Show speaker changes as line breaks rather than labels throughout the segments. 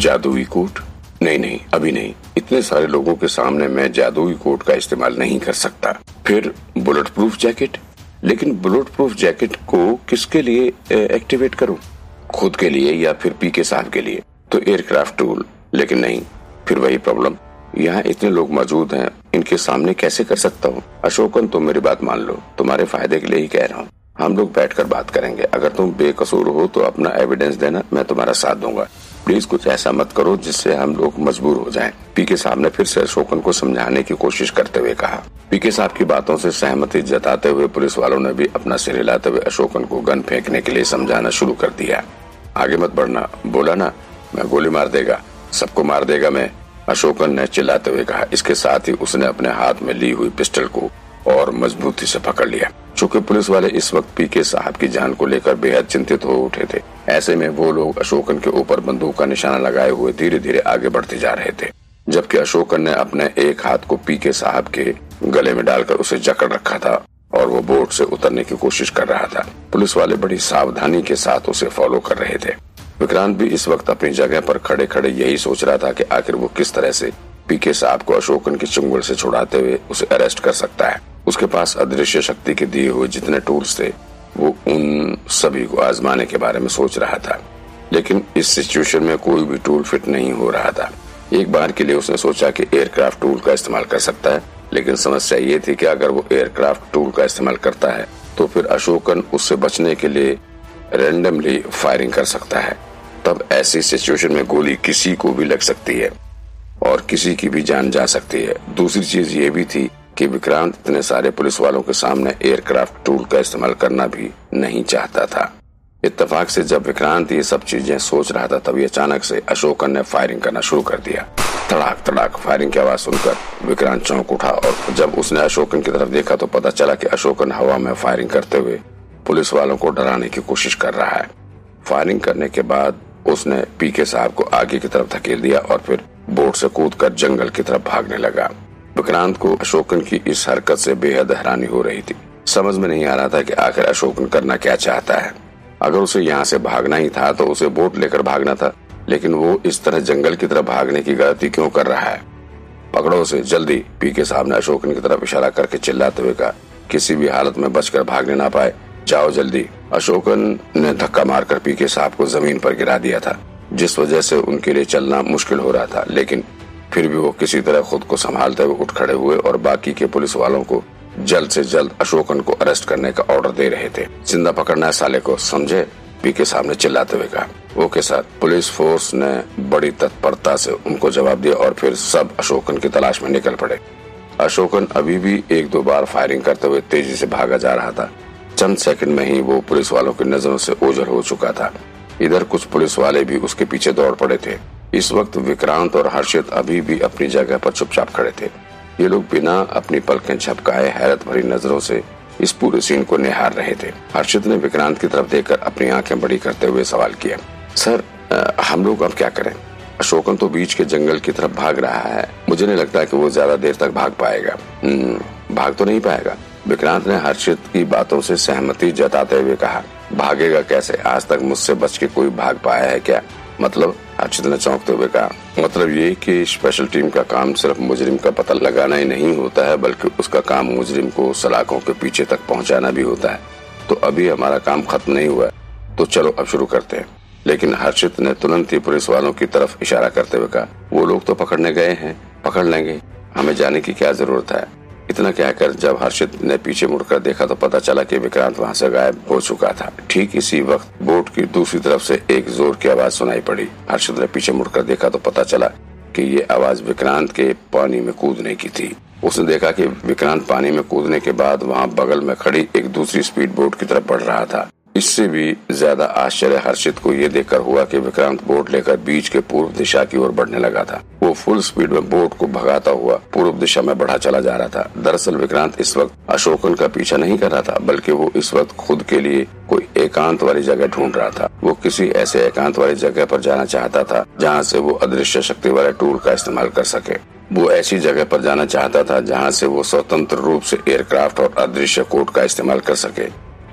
जादुई कोट? नहीं नहीं, अभी नहीं। इतने सारे लोगों के सामने मैं जादुई कोट का इस्तेमाल नहीं कर सकता। फिर बुलेट प्रूफ जैकेट? लेकिन बुलेट प्रूफ जैकेट को किसके लिए एक्टिवेट करूँ? खुद के लिए या फिर पी के साहब के लिए? तो एयरक्राफ्ट टूल, लेकिन नहीं। फिर वही प्रॉब्लम। यहाँ इतने लोग मौजूद हैं, इनके सामने कैसे कर सकता हूँ? अशोकन, तुम मेरी बात मान लो। तुम्हारे फ़ायदे के लिए ही कह रहा हूँ। हम लोग बैठकर बात करेंगे। अगर तुम बेकसूर हो तो अपना एविडेंस देना, मैं तुम्हारा साथ दूँगा। प्लीज़ कुछ ऐसा मत करो जिससे हम लोग मजबूर हो जाएँ। पीके साहब ने फिर से अशोकन को समझाने की कोशिश करते हुए कहा। पीके साहब की बातों से सहमति जताते हुए पुलिस वालों ने भी अपना सिर हिलाते हुए अशोकन को गन फेंकने के लिए समझाना शुरू कर दिया। आगे मत बढ़ना। बोला ना, मैं गोली मार देगा। सबको मार देगा मैं, अशोकन ने चिल्लाते हुए कहा। इसके साथ ही उसने अपने हाथ में ली हुई पिस्टल को और मजबूती से पकड़ लिया। चूँकि पुलिस वाले इस वक्त पीके साहब की जान को लेकर बेहद चिंतित हो उठे थे, ऐसे में वो लोग अशोकन के ऊपर बंदूक का निशाना लगाए हुए धीरे धीरे आगे बढ़ते जा रहे थे, जबकि अशोकन ने अपने एक हाथ को पीके साहब के गले में डालकर उसे जकड़ रखा था और वो बोट से उतरने की कोशिश कर रहा था। पुलिस वाले बड़ी सावधानी के साथ उसे फॉलो कर रहे थे। विक्रांत भी इस वक्त अपनी जगह पर खड़े खड़े यही सोच रहा था कि आखिर वो किस तरह से पीके साहब को अशोकन की चुंगल से छुड़ाते हुए उसे अरेस्ट कर सकता है। उसके पास अदृश्य शक्ति के दिए हुए जितने टूल्स थे, वो उन सभी को आजमाने के बारे में सोच रहा था। लेकिन इस सिचुएशन में कोई भी टूल फिट नहीं हो रहा था। एक बार के लिए उसने सोचा कि एयरक्राफ्ट टूल का इस्तेमाल कर सकता है, लेकिन समस्या ये थी कि अगर वो एयरक्राफ्ट टूल का इस्तेमाल करता है तो फिर अशोकन उससे बचने के लिए रेंडमली फायरिंग कर सकता है। तब ऐसी सिचुएशन में गोली किसी को भी लग सकती है और किसी की भी जान जा सकती है। दूसरी चीज़ ये भी थी कि विक्रांत इतने सारे पुलिस वालों के सामने एयरक्राफ्ट टूल का इस्तेमाल करना भी नहीं चाहता था। इत्तेफाक से जब विक्रांत ये सब चीज़ें सोच रहा था तभी अचानक से अशोकन ने फायरिंग करना शुरू कर दिया। तड़ाक तड़ाक, फायरिंग की आवाज़ सुनकर विक्रांत चौंक उठा और जब उसने अशोकन की तरफ़ देखा तो पता चला कि अशोकन हवा में फायरिंग करते हुए पुलिस वालों को डराने की कोशिश कर रहा है। फायरिंग करने के बाद उसने पीके साहब को आगे की तरफ़ धकेल दिया और फिर बोट से कूदकर जंगल की तरफ़ भागने लगा। विक्रांत को अशोकन की इस हरकत से बेहद हैरानी हो रही थी। समझ में नहीं आ रहा था कि आखिर अशोकन करना क्या चाहता है। अगर उसे यहाँ से भागना ही था तो उसे बोट लेकर भागना था, लेकिन वो इस तरह जंगल की तरफ़ भागने की गलती क्यों कर रहा है? पकड़ो उसे, जल्दी। पीके साहब ने अशोकन की तरफ़ इशारा करके चिल्लाते हुए कहा, किसी भी हालत में बचकर भागने ना पाए। जाओ जल्दी। अशोकन ने धक्का मारकर पीके साहब को ज़मीन पर गिरा दिया था, जिस वजह से उनके लिए चलना मुश्किल हो रहा था, लेकिन फिर भी वो किसी तरह खुद को संभालते हुए उठ खड़े हुए और बाकी के पुलिस वालों को जल्द से जल्द अशोकन को अरेस्ट करने का ऑर्डर दे रहे थे। ज़िंदा पकड़ना है साले को, समझे? पी के सामने चिल्लाते हुए कहा। ओके सर पुलिस फोर्स ने बड़ी तत्परता से उनको जवाब दिया और फिर सब अशोकन की तलाश में निकल पड़े। अशोकन अभी भी एक दो बार फायरिंग करते हुए तेज़ी से भागा जा रहा था। चंद सेकंड में ही वो पुलिस वालों की नज़रों से ओझल हो चुका था। इधर कुछ पुलिस वाले भी उसके पीछे दौड़ पड़े थे। इस वक्त विक्रांत और हर्षित अभी भी अपनी जगह पर चुपचाप खड़े थे। ये लोग बिना अपनी पलकें झपकाए हैरत भरी नज़रों से इस पूरे सीन को निहार रहे थे। हर्षित ने विक्रांत की तरफ़ देखकर अपनी आँखें बड़ी करते हुए सवाल किया सर आ, हम लोग अब क्या करें? अशोकन तो बीच के जंगल की तरफ़ भाग रहा है। मुझे नहीं लगता कि वो ज़्यादा देर तक भाग पाएगा। हम्म, भाग तो नहीं पाएगा। विक्रांत ने हर्षित की बातों से सहमति जताते हुए कहा भागेगा कैसे? आज तक मुझसे बच के कोई भाग पाया है क्या? मतलब अर्चित ने चौंकते हुए कहा। मतलब ये कि स्पेशल टीम का काम सिर्फ़ मुजरिम का पता लगाना ही नहीं होता है, बल्कि उसका काम मुजरिम को सलाखों के पीछे तक पहुंचाना भी होता है। तो अभी हमारा काम खत्म नहीं हुआ तो चलो अब शुरू करते हैं। लेकिन हर्षित ने तुरंत ही पुलिस वालों की तरफ़ इशारा करते हुए कहा, वो लोग तो पकड़ने गए हैं, पकड़ लेंगे। हमें जाने की क्या ज़रूरत है? इतना कहकर जब हर्षित ने पीछे मुड़कर देखा तो पता चला कि विक्रांत वहाँ से गायब हो चुका था। ठीक इसी वक्त बोट की दूसरी तरफ़ से एक ज़ोर की आवाज़ सुनाई पड़ी। हर्षित ने पीछे मुड़कर देखा तो पता चला कि ये आवाज़ विक्रांत के पानी में कूदने की थी। उसने देखा कि विक्रांत पानी में कूदने के बाद वहाँ बगल में खड़ी एक दूसरी स्पीड बोट की तरफ़ बढ़ रहा था। इससे भी ज़्यादा आश्चर्य हर्षित को ये देखकर हुआ कि विक्रांत बोट लेकर बीच के पूर्व दिशा की ओर बढ़ने लगा था। वो फुल स्पीड में बोट को भगाता हुआ पूर्व दिशा में बढ़ा चला जा रहा था। दरअसल विक्रांत इस वक्त अशोकन का पीछा नहीं कर रहा था, बल्कि वो इस वक्त खुद के लिए कोई एकांत वाली जगह ढूंढ रहा था। वो किसी ऐसे एकांत वाली जगह पर जाना चाहता था, जहाँ से वो अदृश्य शक्ति वाले टूल का इस्तेमाल कर सके। वो ऐसी जगह पर जाना चाहता था, जहाँ से वो स्वतंत्र रूप से एयरक्राफ्ट और अदृश्य कोट का इस्तेमाल कर सके।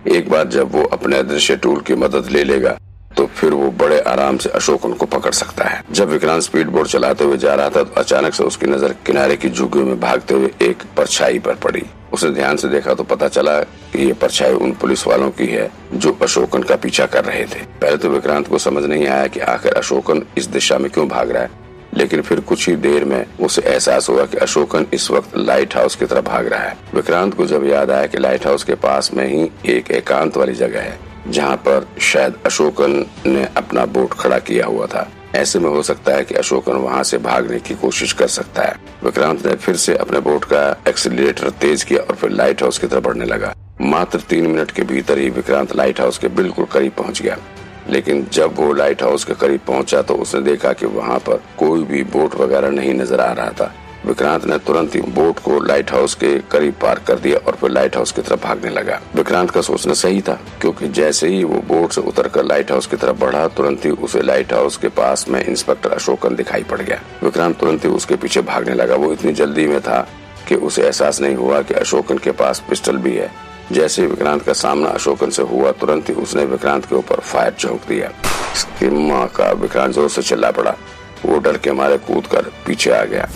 एक बार जब वो अपने अदृश्य टूल की मदद ले लेगा तो फिर वो बड़े आराम से अशोक उनको पकड़ सकता है। जब विक्रांत स्पीड बोर्ड चलाते हुए जा रहा था तो अचानक से उसकी नज़र किनारे की झुग्गियों में भागते हुए एक परछाई पर पड़ी। उसने ध्यान से देखा तो पता चला कि ये परछाई उन पुलिस वालों की है, जो अशोकन का पीछा कर रहे थे। पहले तो विक्रांत को समझ नहीं आया कि आखिर अशोकन इस दिशा में क्यों भाग रहा है। लेकिन फिर कुछ ही देर में उसे एहसास हुआ कि अशोकन इस वक्त लाइट हाउस की तरफ़ भाग रहा है। विक्रांत को जब याद आया कि लाइट हाउस के पास में ही एक एकांत वाली जगह है, जहाँ पर शायद अशोकन ने अपना बोट खड़ा किया हुआ था। ऐसे में हो सकता है कि अशोकन वहाँ से भागने की कोशिश कर सकता है। विक्रांत ने फिर से अपने बोट का एक्सीलरेटर तेज किया और फिर लाइट हाउस की तरफ़ बढ़ने लगा। मात्र तीन मिनट के भीतर ही विक्रांत लाइट हाउस के बिल्कुल करीब पहुँच गया। लेकिन जब वो लाइट हाउस के करीब पहुँचा तो उसने देखा कि वहाँ पर कोई भी बोट वगैरह नहीं नज़र आ रहा था। विक्रांत ने तुरंत ही बोट को लाइट हाउस के करीब पार्क कर दिया और फिर लाइट हाउस की तरफ़ भागने लगा। विक्रांत का सोचना सही था, क्योंकि जैसे ही वो बोट से उतरकर लाइट हाउस की तरफ़ बढ़ा, तुरंत ही उसे लाइट हाउस के पास में इंस्पेक्टर अशोकन दिखाई पड़ गया। विक्रांत तुरंत ही उसके पीछे भागने लगा। वो इतनी जल्दी में था कि उसे एहसास नहीं हुआ कि अशोकन के पास पिस्टल भी है। जैसे विक्रांत का सामना अशोकन से हुआ, तुरंत ही उसने विक्रांत के ऊपर फायर झोंक दिया। इसकी माँ का विक्रांत ज़ोर से चिल्ला पड़ा। वो डर के मारे कूद कर पीछे आ गया।